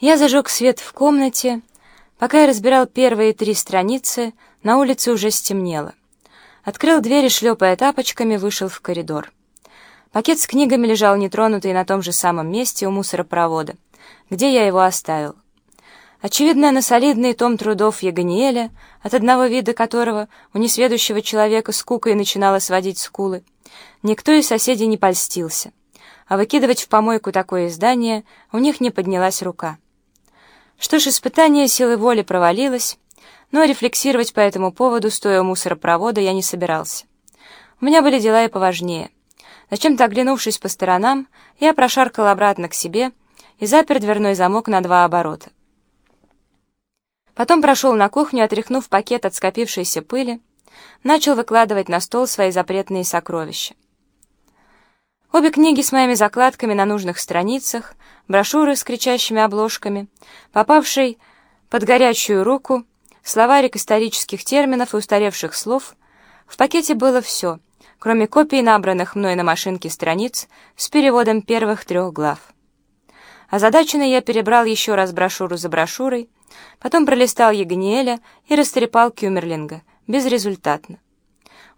Я зажег свет в комнате. Пока я разбирал первые три страницы, на улице уже стемнело. Открыл дверь шлепая тапочками, вышел в коридор. Пакет с книгами лежал нетронутый на том же самом месте у мусоропровода, где я его оставил. Очевидно, на солидный том трудов Ягониэля, от одного вида которого у несведущего человека скука и начинала сводить скулы, никто из соседей не польстился, а выкидывать в помойку такое издание у них не поднялась рука. Что ж, испытание силы воли провалилось, но рефлексировать по этому поводу, стоя у мусоропровода, я не собирался. У меня были дела и поважнее. Зачем-то оглянувшись по сторонам, я прошаркал обратно к себе и запер дверной замок на два оборота. Потом прошел на кухню, отряхнув пакет от скопившейся пыли, начал выкладывать на стол свои запретные сокровища. Обе книги с моими закладками на нужных страницах, брошюры с кричащими обложками, попавший под горячую руку, словарик исторических терминов и устаревших слов. В пакете было все, кроме копий набранных мной на машинке страниц с переводом первых трех глав. Озадаченный я перебрал еще раз брошюру за брошюрой, потом пролистал Ягниеля и растрепал Кюмерлинга, безрезультатно.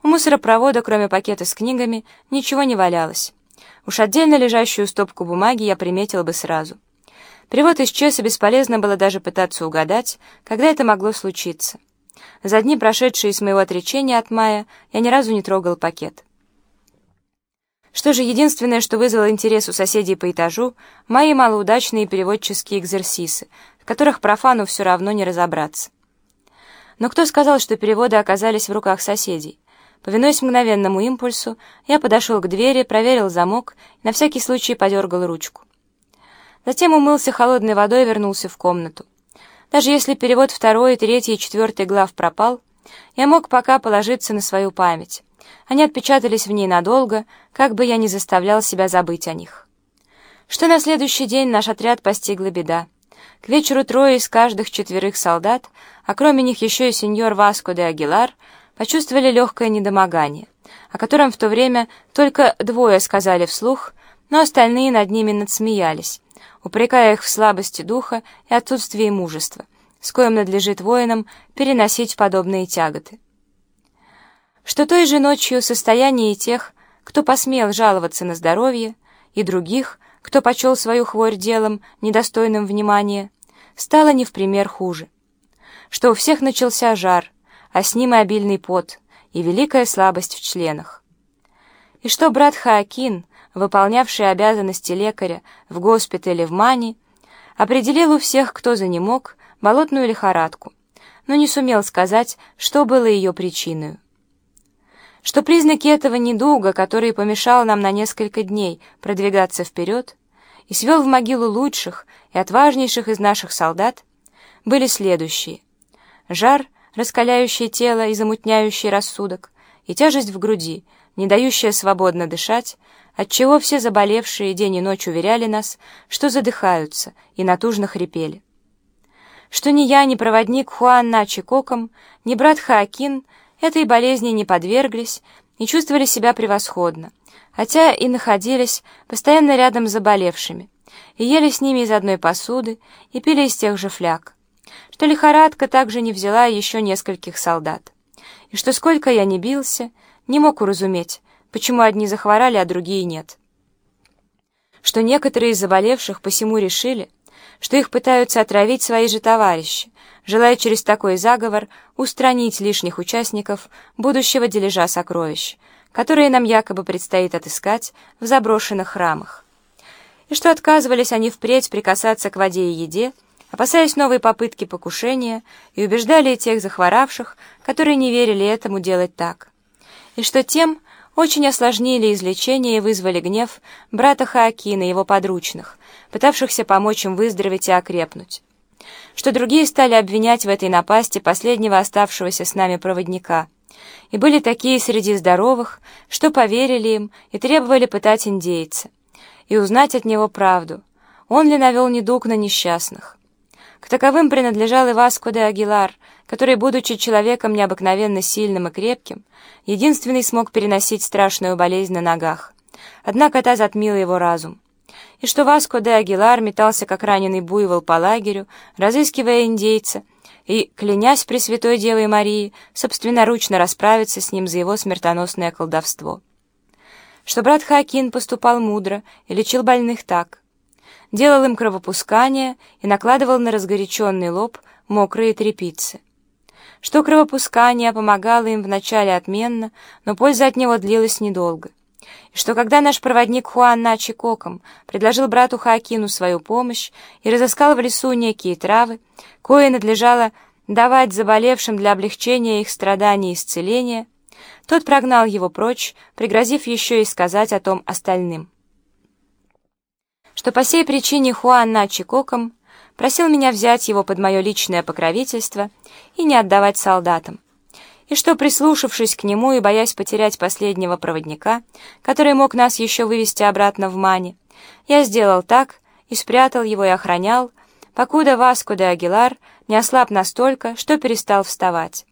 У мусоропровода, кроме пакета с книгами, ничего не валялось. Уж отдельно лежащую стопку бумаги я приметил бы сразу. Перевод исчез, и бесполезно было даже пытаться угадать, когда это могло случиться. За дни, прошедшие с моего отречения от Мая, я ни разу не трогал пакет. Что же, единственное, что вызвало интерес у соседей по этажу, мои малоудачные переводческие экзерсисы, в которых профану все равно не разобраться. Но кто сказал, что переводы оказались в руках соседей? Повинуясь мгновенному импульсу, я подошел к двери, проверил замок и на всякий случай подергал ручку. Затем умылся холодной водой и вернулся в комнату. Даже если перевод второй, третий и четвертый глав пропал, я мог пока положиться на свою память. Они отпечатались в ней надолго, как бы я ни заставлял себя забыть о них. Что на следующий день наш отряд постигла беда. К вечеру трое из каждых четверых солдат, а кроме них еще и сеньор Васко де Агилар, почувствовали легкое недомогание, о котором в то время только двое сказали вслух, но остальные над ними надсмеялись, упрекая их в слабости духа и отсутствии мужества, с коим надлежит воинам переносить подобные тяготы. Что той же ночью состояние тех, кто посмел жаловаться на здоровье, и других, кто почел свою хворь делом, недостойным внимания, стало не в пример хуже. Что у всех начался жар, а с ним и обильный пот, и великая слабость в членах. И что брат Хаакин, выполнявший обязанности лекаря в госпитале в Мани, определил у всех, кто за занемог, болотную лихорадку, но не сумел сказать, что было ее причиной. Что признаки этого недуга, который помешал нам на несколько дней продвигаться вперед и свел в могилу лучших и отважнейших из наших солдат, были следующие. Жар — раскаляющее тело и замутняющий рассудок, и тяжесть в груди, не дающая свободно дышать, отчего все заболевшие день и ночь уверяли нас, что задыхаются, и натужно хрипели. Что ни я, ни проводник Хуан Начи Коком, ни брат Хаакин этой болезни не подверглись и чувствовали себя превосходно, хотя и находились постоянно рядом с заболевшими, и ели с ними из одной посуды, и пили из тех же фляг что лихорадка также не взяла еще нескольких солдат, и что сколько я не бился, не мог уразуметь, почему одни захворали, а другие нет. Что некоторые из заболевших посему решили, что их пытаются отравить свои же товарищи, желая через такой заговор устранить лишних участников будущего дележа сокровищ, которые нам якобы предстоит отыскать в заброшенных храмах. И что отказывались они впредь прикасаться к воде и еде, опасаясь новой попытки покушения, и убеждали тех захворавших, которые не верили этому делать так. И что тем очень осложнили излечение и вызвали гнев брата Хаакина и его подручных, пытавшихся помочь им выздороветь и окрепнуть. Что другие стали обвинять в этой напасти последнего оставшегося с нами проводника. И были такие среди здоровых, что поверили им и требовали пытать индейца, и узнать от него правду, он ли навел недуг на несчастных. К таковым принадлежал и Васко де Агилар, который, будучи человеком необыкновенно сильным и крепким, единственный смог переносить страшную болезнь на ногах. Однако та затмила его разум. и что Васко де Агилар метался, как раненый буйвол по лагерю, разыскивая индейца, и, клянясь Пресвятой Девой Марии, собственноручно расправиться с ним за его смертоносное колдовство. Что брат Хакин поступал мудро и лечил больных так. Делал им кровопускание и накладывал на разгоряченный лоб мокрые тряпицы. Что кровопускание помогало им вначале отменно, но польза от него длилась недолго и что когда наш проводник Хуан Начи Коком предложил брату Хаакину свою помощь и разыскал в лесу некие травы, кое надлежало давать заболевшим для облегчения их страданий и исцеления, тот прогнал его прочь, пригрозив еще и сказать о том остальным. Что по сей причине Хуан Начи Коком просил меня взять его под мое личное покровительство и не отдавать солдатам и что, прислушавшись к нему и боясь потерять последнего проводника, который мог нас еще вывести обратно в Мане, я сделал так и спрятал его и охранял, покуда Васко де Агилар не ослаб настолько, что перестал вставать.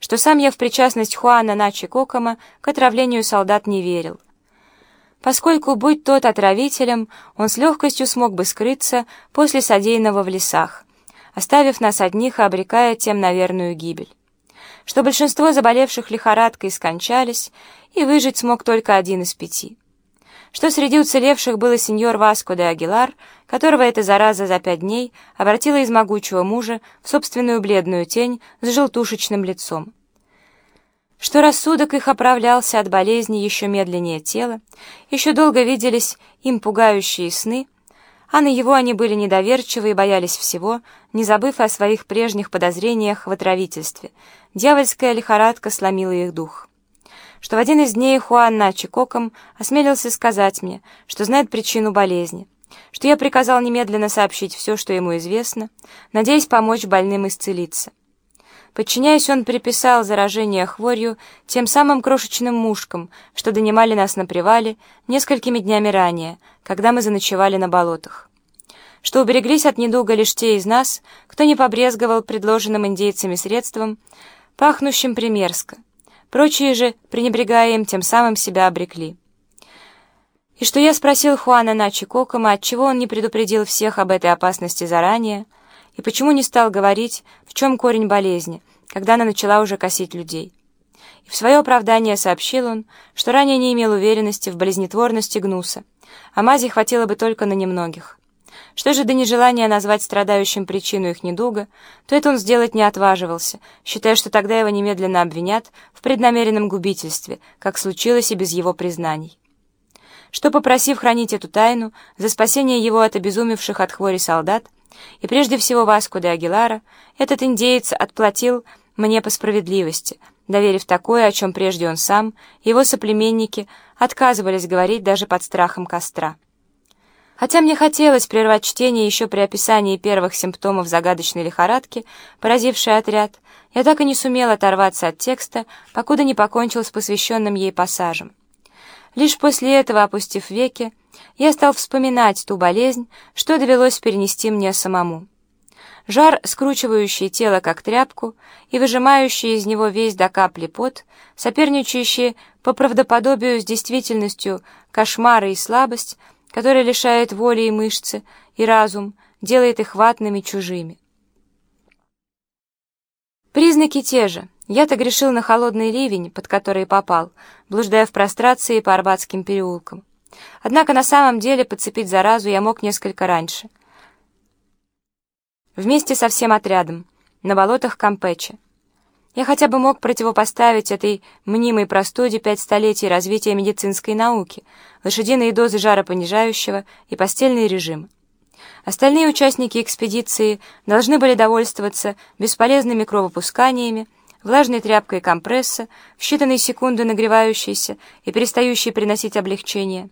Что сам я в причастность Хуана Начи Кокома к отравлению солдат не верил. Поскольку, будь тот отравителем, он с легкостью смог бы скрыться после содеянного в лесах, оставив нас одних и обрекая тем на верную гибель что большинство заболевших лихорадкой скончались, и выжить смог только один из пяти. Что среди уцелевших был и сеньор Васко де Агилар, которого эта зараза за пять дней обратила из могучего мужа в собственную бледную тень с желтушечным лицом. Что рассудок их оправлялся от болезни еще медленнее тела, еще долго виделись им пугающие сны — а на его они были недоверчивы и боялись всего, не забыв о своих прежних подозрениях в отравительстве. Дьявольская лихорадка сломила их дух. Что в один из дней Хуан Начи Коком осмелился сказать мне, что знает причину болезни, что я приказал немедленно сообщить все, что ему известно, надеясь помочь больным исцелиться. Подчиняясь, он приписал заражение хворью тем самым крошечным мушкам, что донимали нас на привале несколькими днями ранее, когда мы заночевали на болотах. Что убереглись от недуга лишь те из нас, кто не побрезговал предложенным индейцами средством, пахнущим примерзко. Прочие же, пренебрегая им, тем самым себя обрекли. И что я спросил Хуана Начи Кокома, отчего он не предупредил всех об этой опасности заранее, и почему не стал говорить, в чем корень болезни, когда она начала уже косить людей. И в свое оправдание сообщил он, что ранее не имел уверенности в болезнетворности гнуса, а мази хватило бы только на немногих. Что же до нежелания назвать страдающим причину их недуга, то это он сделать не отваживался, считая, что тогда его немедленно обвинят в преднамеренном губительстве, как случилось и без его признаний. Что, попросив хранить эту тайну за спасение его от обезумевших от хвори солдат, и прежде всего Васку де Агилара, этот индеец отплатил мне по справедливости, доверив такое, о чем прежде он сам, его соплеменники отказывались говорить даже под страхом костра. Хотя мне хотелось прервать чтение еще при описании первых симптомов загадочной лихорадки, поразившей отряд, я так и не сумел оторваться от текста, покуда не покончил с посвященным ей пассажем. Лишь после этого, опустив веки, я стал вспоминать ту болезнь, что довелось перенести мне самому. Жар, скручивающий тело как тряпку и выжимающий из него весь до капли пот, соперничающий по правдоподобию с действительностью кошмары и слабость, которая лишает воли и мышцы, и разум, делает их ватными чужими. Признаки те же. Я-то грешил на холодный ливень, под который попал, блуждая в прострации по Арбатским переулкам. Однако на самом деле подцепить заразу я мог несколько раньше. Вместе со всем отрядом, на болотах Кампече. Я хотя бы мог противопоставить этой мнимой простуде пять столетий развития медицинской науки, лошадиные дозы жаропонижающего и постельный режим. Остальные участники экспедиции должны были довольствоваться бесполезными кровопусканиями, влажной тряпкой компресса, в считанные секунды нагревающейся и перестающей приносить облегчение,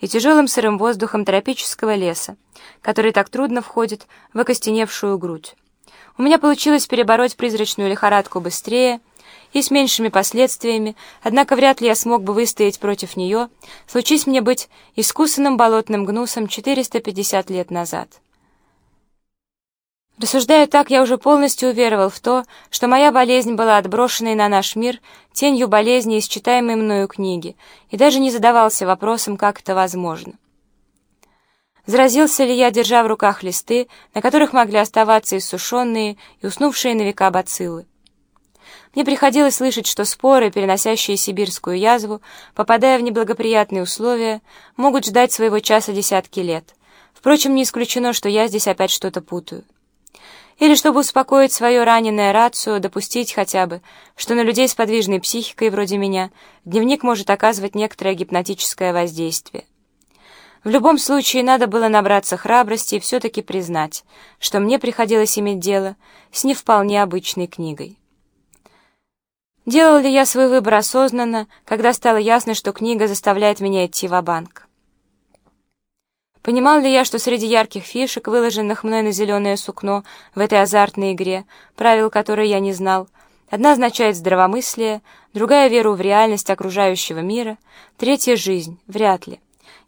и тяжелым сырым воздухом тропического леса, который так трудно входит в окостеневшую грудь. У меня получилось перебороть призрачную лихорадку быстрее и с меньшими последствиями, однако вряд ли я смог бы выстоять против нее, случись мне быть искусанным болотным гнусом 450 лет назад. Рассуждая так, я уже полностью уверовал в то, что моя болезнь была отброшенной на наш мир тенью болезни из читаемой мною книги, и даже не задавался вопросом, как это возможно. Заразился ли я, держа в руках листы, на которых могли оставаться иссушенные и уснувшие на века бациллы? Мне приходилось слышать, что споры, переносящие сибирскую язву, попадая в неблагоприятные условия, могут ждать своего часа десятки лет. Впрочем, не исключено, что я здесь опять что-то путаю. Или, чтобы успокоить свое раненое рацию, допустить хотя бы, что на людей с подвижной психикой вроде меня дневник может оказывать некоторое гипнотическое воздействие. В любом случае, надо было набраться храбрости и все-таки признать, что мне приходилось иметь дело с не вполне обычной книгой. Делал ли я свой выбор осознанно, когда стало ясно, что книга заставляет меня идти в банк Понимал ли я, что среди ярких фишек, выложенных мной на зеленое сукно в этой азартной игре, правил которой я не знал, одна означает здравомыслие, другая — веру в реальность окружающего мира, третья — жизнь, вряд ли.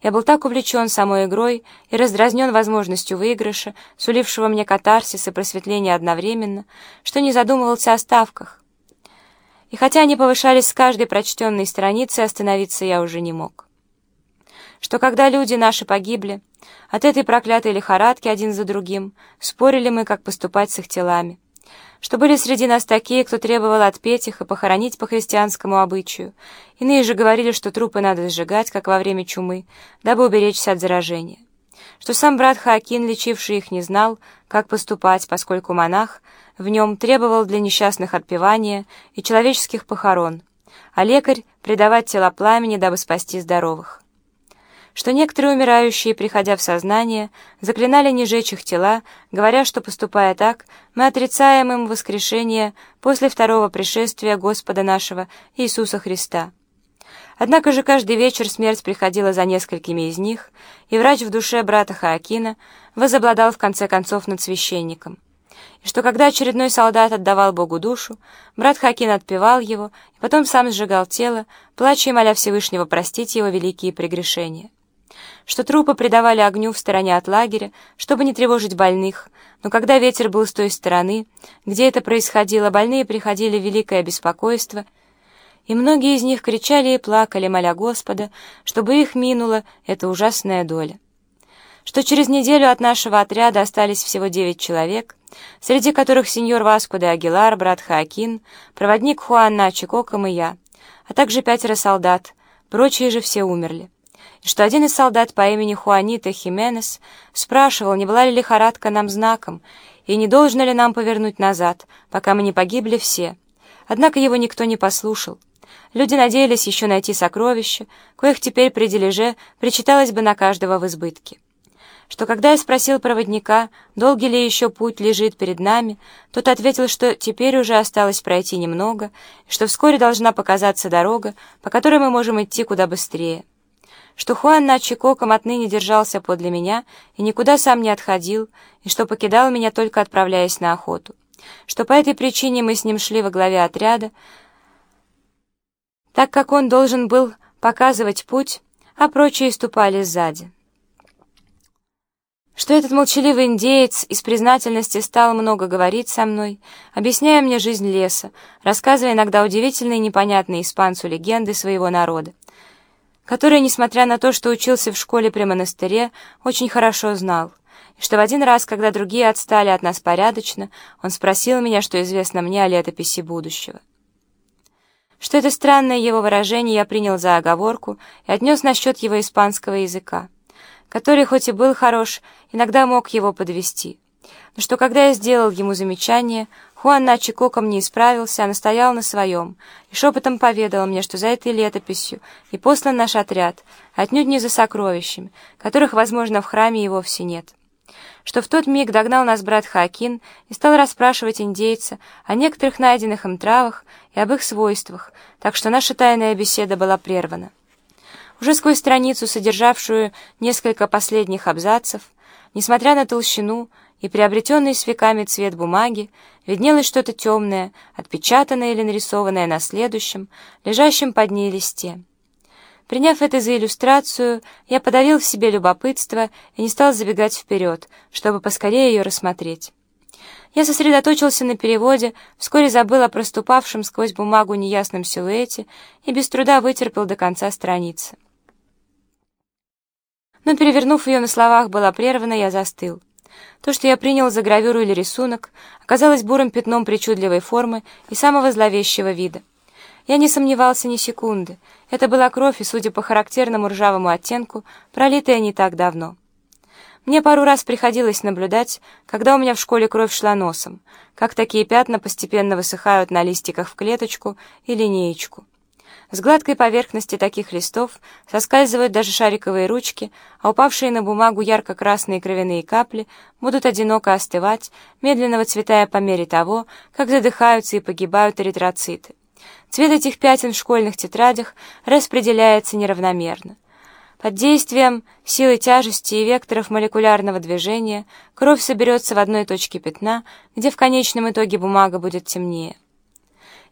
Я был так увлечен самой игрой и раздразнен возможностью выигрыша, сулившего мне катарсис и просветление одновременно, что не задумывался о ставках, и хотя они повышались с каждой прочтенной страницы, остановиться я уже не мог. Что когда люди наши погибли, от этой проклятой лихорадки один за другим, спорили мы, как поступать с их телами. Что были среди нас такие, кто требовал отпеть их и похоронить по христианскому обычаю. Иные же говорили, что трупы надо сжигать, как во время чумы, дабы уберечься от заражения. Что сам брат Хаакин, лечивший их, не знал, как поступать, поскольку монах в нем требовал для несчастных отпевания и человеческих похорон, а лекарь — предавать тела пламени, дабы спасти здоровых. Что некоторые умирающие, приходя в сознание, заклинали не жечь их тела, говоря, что, поступая так, мы отрицаем им воскрешение после второго пришествия Господа нашего Иисуса Христа. Однако же каждый вечер смерть приходила за несколькими из них, и врач в душе брата Хаакина возобладал в конце концов над священником и что когда очередной солдат отдавал Богу душу, брат Хакин отпевал его и потом сам сжигал тело, плача и моля Всевышнего простить его великие прегрешения. Что трупы предавали огню в стороне от лагеря, чтобы не тревожить больных, но когда ветер был с той стороны, где это происходило, больные приходили в великое беспокойство, и многие из них кричали и плакали, моля Господа, чтобы их минула эта ужасная доля что через неделю от нашего отряда остались всего девять человек, среди которых сеньор Васко де Агилар, брат Хаакин, проводник Хуан Начи Коком и я, а также пятеро солдат, прочие же все умерли. Что один из солдат по имени Хуанита Хименес спрашивал, не была ли лихорадка нам знаком, и не должно ли нам повернуть назад, пока мы не погибли все. Однако его никто не послушал. Люди надеялись еще найти сокровища, коих теперь при дележе причиталось бы на каждого в избытке что когда я спросил проводника, долгий ли еще путь лежит перед нами, тот ответил, что теперь уже осталось пройти немного, и что вскоре должна показаться дорога, по которой мы можем идти куда быстрее. Что Хуан Начикоком отныне держался подле меня и никуда сам не отходил, и что покидал меня только отправляясь на охоту. Что по этой причине мы с ним шли во главе отряда, так как он должен был показывать путь, а прочие ступали сзади что этот молчаливый индеец из признательности стал много говорить со мной, объясняя мне жизнь леса, рассказывая иногда удивительные и непонятные испанцу легенды своего народа, которые, несмотря на то, что учился в школе при монастыре, очень хорошо знал, и что в один раз, когда другие отстали от нас порядочно, он спросил меня, что известно мне о летописи будущего. Что это странное его выражение я принял за оговорку и отнес насчет его испанского языка который, хоть и был хорош, иногда мог его подвести. Но что когда я сделал ему замечание, Хуан Начи коком не исправился, а настоял на своем, и шепотом поведал мне, что за этой летописью и послан наш отряд, отнюдь не за сокровищами, которых, возможно, в храме и вовсе нет. Что в тот миг догнал нас брат Хакин и стал расспрашивать индейца о некоторых найденных им травах и об их свойствах, так что наша тайная беседа была прервана. Уже сквозь страницу, содержавшую несколько последних абзацев, несмотря на толщину и приобретенный с веками цвет бумаги, виднелось что-то темное, отпечатанное или нарисованное на следующем, лежащем под ней листе. Приняв это за иллюстрацию, я подавил в себе любопытство и не стал забегать вперед, чтобы поскорее ее рассмотреть. Я сосредоточился на переводе, вскоре забыл о проступавшем сквозь бумагу неясном силуэте и без труда вытерпел до конца страницы. Но, перевернув ее на словах, была прервана, я застыл. То, что я принял за гравюру или рисунок, оказалось бурым пятном причудливой формы и самого зловещего вида. Я не сомневался ни секунды. Это была кровь, и, судя по характерному ржавому оттенку, пролитая не так давно. Мне пару раз приходилось наблюдать, когда у меня в школе кровь шла носом, как такие пятна постепенно высыхают на листиках в клеточку и линеечку. С гладкой поверхности таких листов соскальзывают даже шариковые ручки, а упавшие на бумагу ярко-красные кровяные капли будут одиноко остывать, медленно выцветая по мере того, как задыхаются и погибают эритроциты. Цвет этих пятен в школьных тетрадях распределяется неравномерно. Под действием силы тяжести и векторов молекулярного движения кровь соберется в одной точке пятна, где в конечном итоге бумага будет темнее.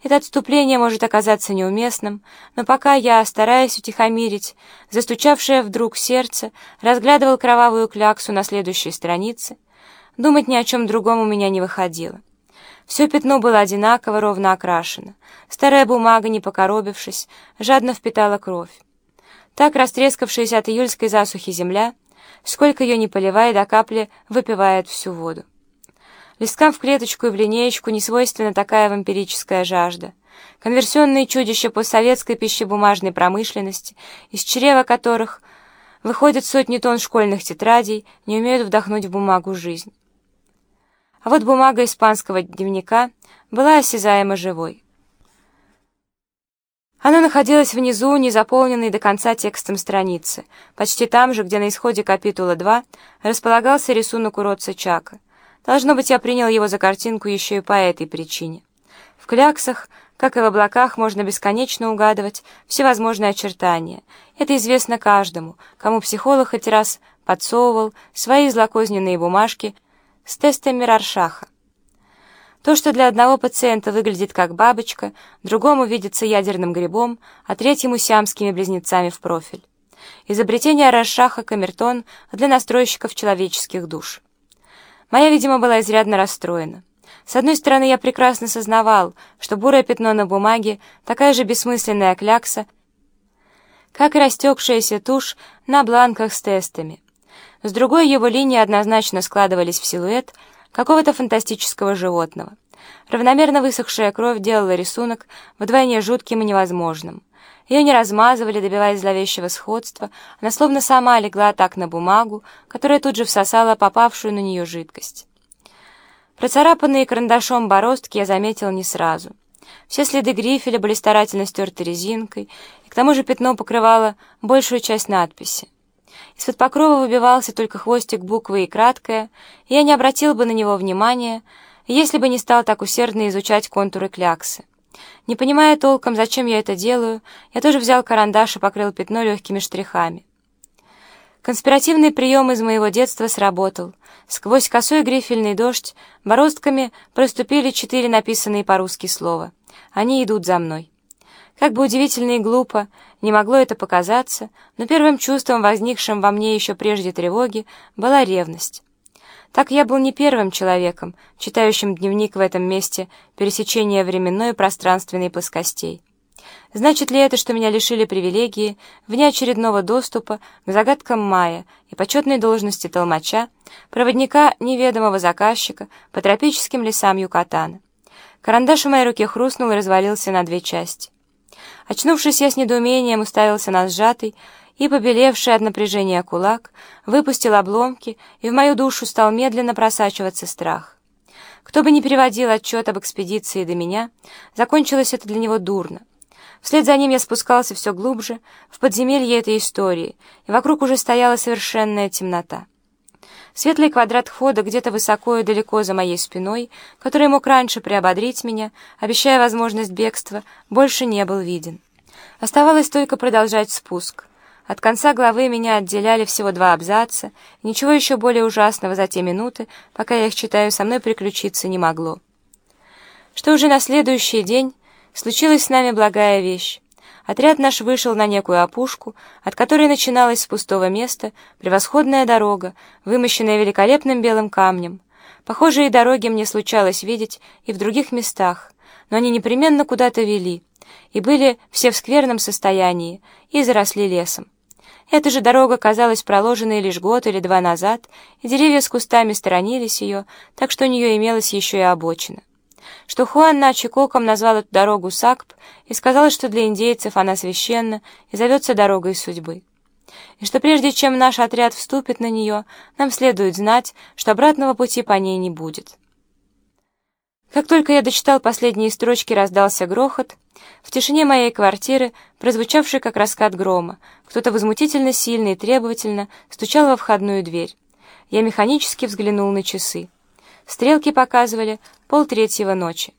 Это отступление может оказаться неуместным, но пока я, стараясь утихомирить, застучавшее вдруг сердце, разглядывал кровавую кляксу на следующей странице, думать ни о чем другом у меня не выходило. Все пятно было одинаково ровно окрашено. Старая бумага, не покоробившись, жадно впитала кровь. Так растрескавшаяся от июльской засухи земля, сколько ее не поливая, до капли выпивает всю воду. Листкам в клеточку и в линеечку не свойственна такая вампирическая жажда. Конверсионные чудища постсоветской пищебумажной промышленности, из чрева которых выходят сотни тонн школьных тетрадей, не умеют вдохнуть в бумагу жизнь. А вот бумага испанского дневника была осязаемо живой. Она находилась внизу, не заполненной до конца текстом страницы, почти там же, где на исходе капитула 2 располагался рисунок уродца Чака — Должно быть, я принял его за картинку еще и по этой причине. В кляксах, как и в облаках, можно бесконечно угадывать всевозможные очертания. Это известно каждому, кому психолог хоть раз подсовывал свои злокозненные бумажки с тестами Раршаха. То, что для одного пациента выглядит как бабочка, другому видится ядерным грибом, а третьему сиамскими близнецами в профиль. Изобретение Раршаха камертон для настройщиков человеческих душ. Моя, видимо, была изрядно расстроена. С одной стороны, я прекрасно сознавал, что бурое пятно на бумаге — такая же бессмысленная клякса, как и растекшаяся тушь на бланках с тестами. С другой, его линии однозначно складывались в силуэт какого-то фантастического животного. Равномерно высохшая кровь делала рисунок вдвойне жутким и невозможным. Ее не размазывали, добиваясь зловещего сходства, она словно сама легла так на бумагу, которая тут же всосала попавшую на нее жидкость. Процарапанные карандашом бороздки я заметил не сразу. Все следы грифеля были старательно стерты резинкой, и к тому же пятно покрывало большую часть надписи. Из-под покрова выбивался только хвостик буквы и краткое, и я не обратил бы на него внимания, если бы не стал так усердно изучать контуры кляксы. Не понимая толком, зачем я это делаю, я тоже взял карандаш и покрыл пятно легкими штрихами. Конспиративный прием из моего детства сработал. Сквозь косой грифельный дождь бороздками проступили четыре написанные по-русски слова. Они идут за мной. Как бы удивительно и глупо не могло это показаться, но первым чувством, возникшим во мне еще прежде тревоги, была ревность. Так я был не первым человеком, читающим дневник в этом месте пересечения временной и пространственной плоскостей. Значит ли это, что меня лишили привилегии внеочередного доступа к загадкам Майя и почетной должности толмача, проводника неведомого заказчика по тропическим лесам Юкатана? Карандаш в моей руке хрустнул и развалился на две части. Очнувшись, я с недоумением уставился на сжатый, и, побелевший от напряжения кулак, выпустил обломки, и в мою душу стал медленно просачиваться страх. Кто бы ни переводил отчет об экспедиции до меня, закончилось это для него дурно. Вслед за ним я спускался все глубже, в подземелье этой истории, и вокруг уже стояла совершенная темнота. Светлый квадрат хода где-то высоко и далеко за моей спиной, который мог раньше приободрить меня, обещая возможность бегства, больше не был виден. Оставалось только продолжать спуск. От конца главы меня отделяли всего два абзаца, ничего еще более ужасного за те минуты, пока я их читаю, со мной приключиться не могло. Что уже на следующий день случилась с нами благая вещь. Отряд наш вышел на некую опушку, от которой начиналась с пустого места превосходная дорога, вымощенная великолепным белым камнем. Похожие дороги мне случалось видеть и в других местах, но они непременно куда-то вели, и были все в скверном состоянии и заросли лесом. Эта же дорога казалась проложенной лишь год или два назад, и деревья с кустами сторонились ее, так что у нее имелась еще и обочина. Что Хуан Начи-Коком назвал эту дорогу Сакп и сказал, что для индейцев она священна и зовется дорогой судьбы. И что прежде чем наш отряд вступит на нее, нам следует знать, что обратного пути по ней не будет. Как только я дочитал последние строчки, раздался грохот. В тишине моей квартиры, прозвучавший как раскат грома, кто-то возмутительно сильно и требовательно стучал во входную дверь. Я механически взглянул на часы. Стрелки показывали полтретьего ночи.